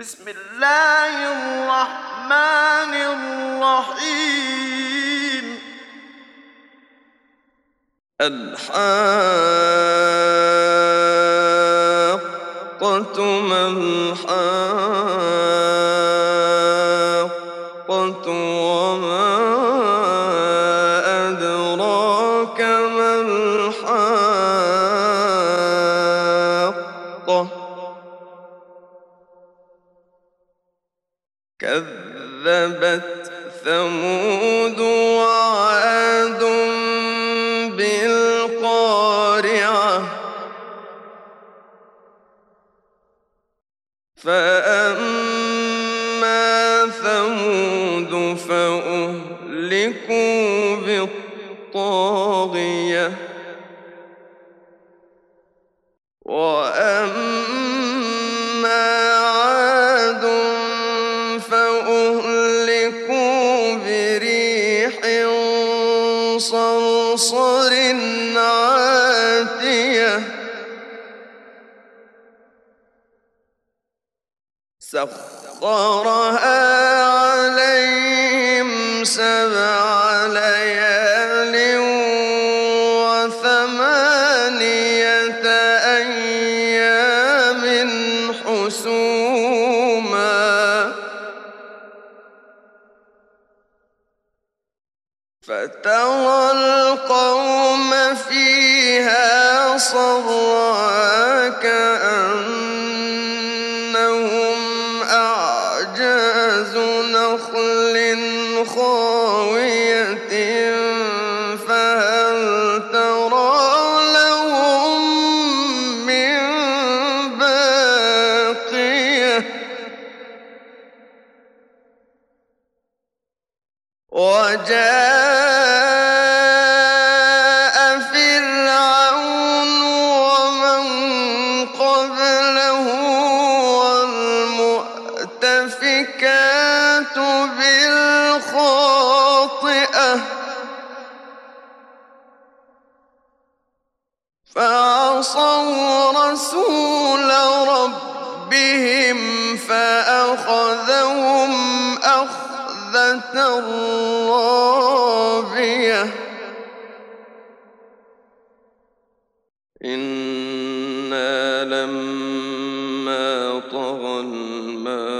بسم الله الرحمن الرحيم. الحاقة ما الحاقة كذبت ثمود وعاد بالقارعة فأما ثمود فأهلكوا بالطاغية سخرها عليهم سبع ليال وثمانية نخل خاوية. رسول ربهم فأخذهم أخذة رابية. إنا لما طغى الماء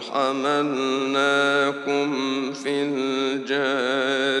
حملناكم في الجارية.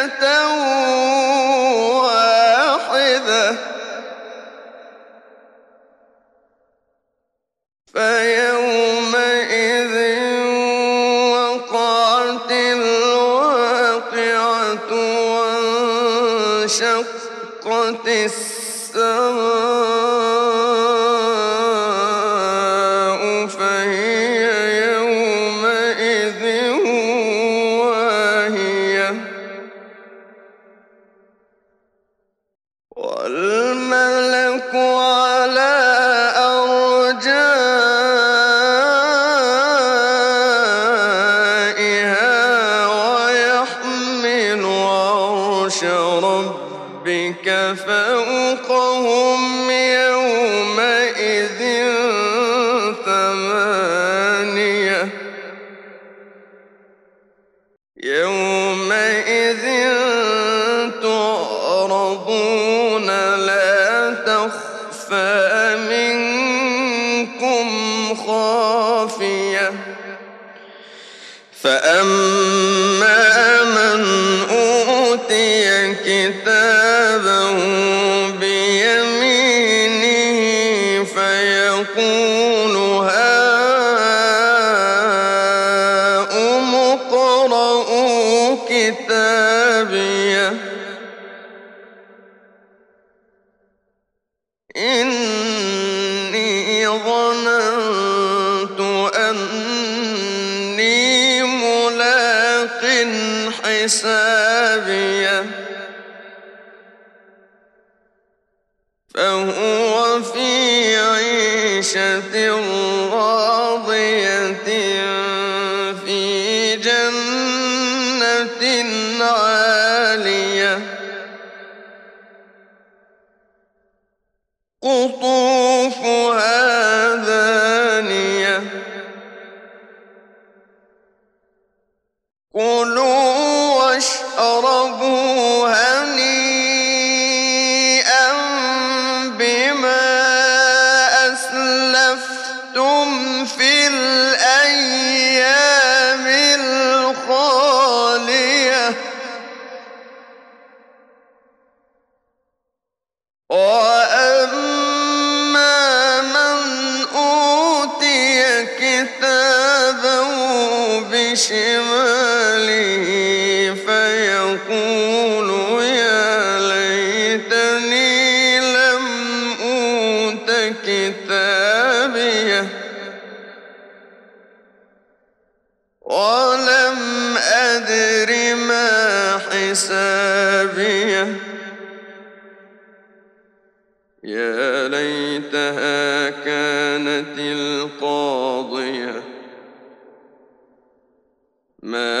دكة ربك فوقهم يومئذ ثمانية. يومئذ تعرضون كتابيه إني ظننت أني ملاق حسابية. فهو قطوفها بشماله فيقول يا ليتني لم أوت كتابيه ولم أدر ما حسابيه. يا ليتها كانت القاضية. ما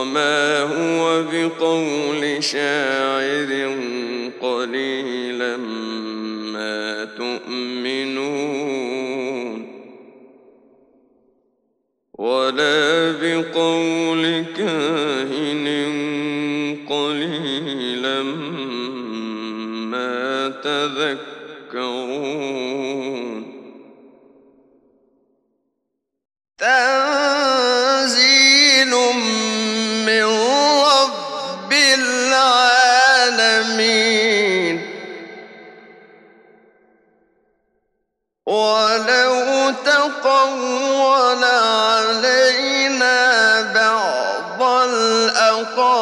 وما هو بقول شاعر قليلا ما تؤمنون ولا بقول كاهن قليلا ما تذكرون ولو تقول علينا بعض الأقاويل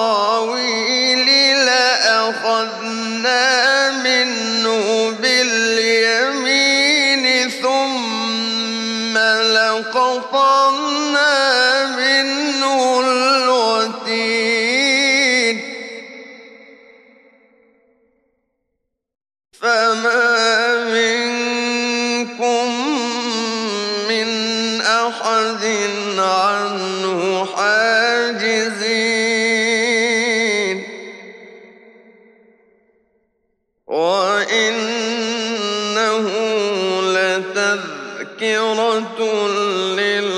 لأخذنا منه باليمين ثم لقطعنا منه الوتين. تذكرة لل